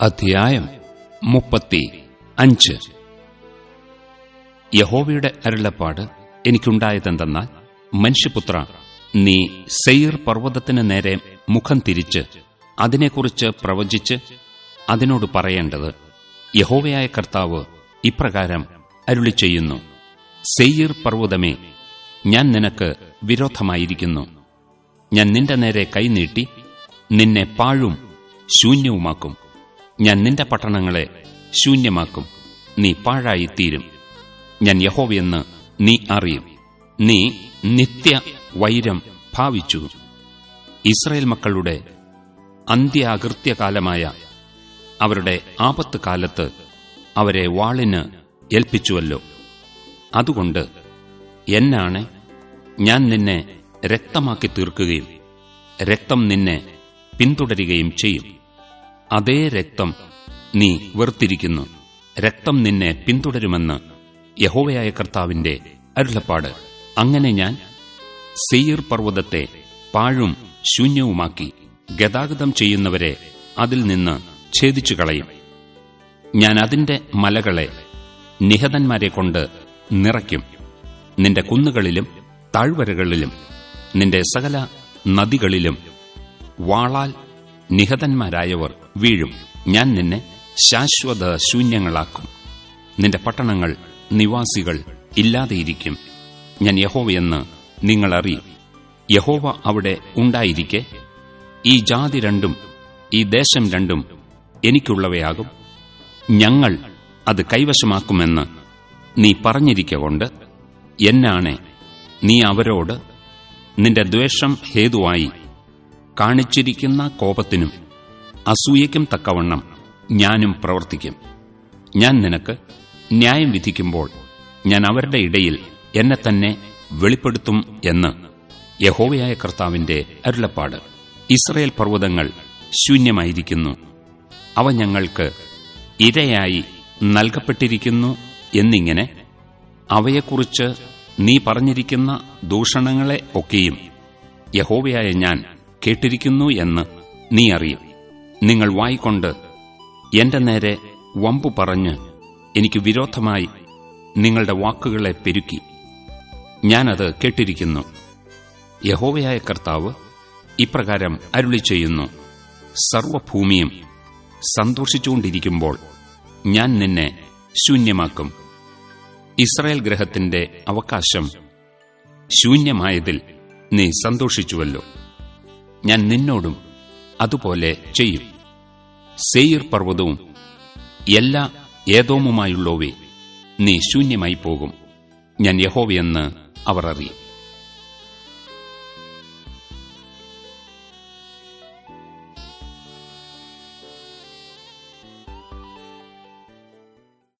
അധ്യായം മുപ്പത്തി അഞ്ച്. യഹോവയുടെ അരുളപ്പാട് എനിക്കുണ്ടായതെന്തെന്നാൽ മനുഷ്യപുത്ര നീ സെയിർ പർവതത്തിന് നേരെ മുഖം തിരിച്ച് അതിനെക്കുറിച്ച് പ്രവചിച്ച് അതിനോട് പറയേണ്ടത് യഹോവയായ കർത്താവ് ഇപ്രകാരം അരുളി ചെയ്യുന്നു സെയ്യർ പർവതമേ ഞാൻ നിനക്ക് വിരോധമായിരിക്കുന്നു. ഞാൻ നിന്റെ നേരെ കൈനീട്ടി നിന്നെ പാഴും ശൂന്യവുമാക്കും. ഞാൻ നിന്റെ പട്ടണങ്ങളെ ശൂന്യമാക്കും. നീ പാഴായിത്തീരും. ഞാൻ യഹോവയെന്ന് നീ അറിയും. നീ നിത്യ വൈരം ഭാവിച്ചു. ഇസ്രയേൽ മക്കളുടെ അന്ത്യാകൃത്യകാലമായ അവരുടെ ആപത്ത് കാലത്ത് അവരെ വാളിന് ഏൽപ്പിച്ചുവല്ലോ. അതുകൊണ്ട് എന്നാണ് ഞാൻ നിന്നെ രക്തമാക്കി തീർക്കുകയും രക്തം നിന്നെ പിന്തുടരുകയും ചെയ്യും. അതേ രക്തം നീ വെറുത്തിരിക്കുന്നു. രക്തം നിന്നെ പിന്തുടരുമെന്ന് യഹോവയായ കർത്താവിന്റെ അരുളപ്പാട്. അങ്ങനെ ഞാൻ സെയ്യർ പർവതത്തെ പാഴും ശൂന്യവുമാക്കി ഗതാഗതം ചെയ്യുന്നവരെ അതിൽ നിന്ന് ഛേദിച്ചു കളയും ഞാൻ അതിന്റെ മലകളെ നിഹതന്മാരെ കൊണ്ട് നിറയ്ക്കും. നിന്റെ കുന്നുകളിലും താഴ്വരകളിലും നിന്റെ സകല നദികളിലും വാളാൽ നിഹതന്മാരായവർ വീഴും. ഞാൻ നിന്നെ ശാശ്വത ശൂന്യങ്ങളാക്കും. നിന്റെ പട്ടണങ്ങൾ നിവാസികൾ ഇല്ലാതെയിരിക്കും. ഞാൻ യഹോവയെന്ന് നിങ്ങൾ അറിയും. യഹോവ അവിടെ ഉണ്ടായിരിക്കെ. ഈ ജാതി രണ്ടും ഈ ദേശം രണ്ടും എനിക്കുള്ളവയാകും. ഞങ്ങൾ അത് കൈവശമാക്കുമെന്ന് നീ പറഞ്ഞിരിക്കൊണ്ട് എന്നാണെ നീ അവരോട് നിന്റെ ദ്വേഷം ഹേതുവായി കാണിച്ചിരിക്കുന്ന കോപത്തിനും അസൂയയ്ക്കും തക്കവണ്ണം ഞാനും പ്രവർത്തിക്കും. ഞാൻ നിനക്ക് ന്യായം വിധിക്കുമ്പോൾ ഞാൻ അവരുടെ ഇടയിൽ എന്നെ തന്നെ വെളിപ്പെടുത്തും എന്ന് യഹോവയായ കർത്താവിന്റെ അരുളപ്പാട്. ഇസ്രയേൽ പർവതങ്ങൾ ശൂന്യമായിരിക്കുന്നു. അവ ഞങ്ങൾക്ക് ഇരയായി നൽകപ്പെട്ടിരിക്കുന്നു എന്നിങ്ങനെ അവയെക്കുറിച്ച് നീ പറഞ്ഞിരിക്കുന്ന ദൂഷണങ്ങളെ ഒക്കെയും യഹോവയായ ഞാൻ കേട്ടിരിക്കുന്നു എന്ന് നീ അറിയും. നിങ്ങൾ വായിക്കൊണ്ട് എന്റെ നേരെ വമ്പു പറഞ്ഞ് എനിക്ക് വിരോധമായി നിങ്ങളുടെ വാക്കുകളെ പെരുക്കി. ഞാനത് കേട്ടിരിക്കുന്നു. യഹോവയായ കർത്താവ് ഇപ്രകാരം അരുളി ചെയ്യുന്നു. സർവഭൂമിയും സന്തോഷിച്ചുകൊണ്ടിരിക്കുമ്പോൾ ഞാൻ നിന്നെ ശൂന്യമാക്കും. ഇസ്രായേൽ ഗ്രഹത്തിന്റെ അവകാശം ശൂന്യമായതിൽ നീ സന്തോഷിച്ചുവല്ലോ. ഞാൻ നിന്നോടും അതുപോലെ ചെയ്യും. സെയിർ പർവതവും എല്ലാ ഏതോമുമായുള്ളവേ നീ ശൂന്യമായി പോകും ഞാൻ യഹോവയെന്ന് അവർ അറിയും.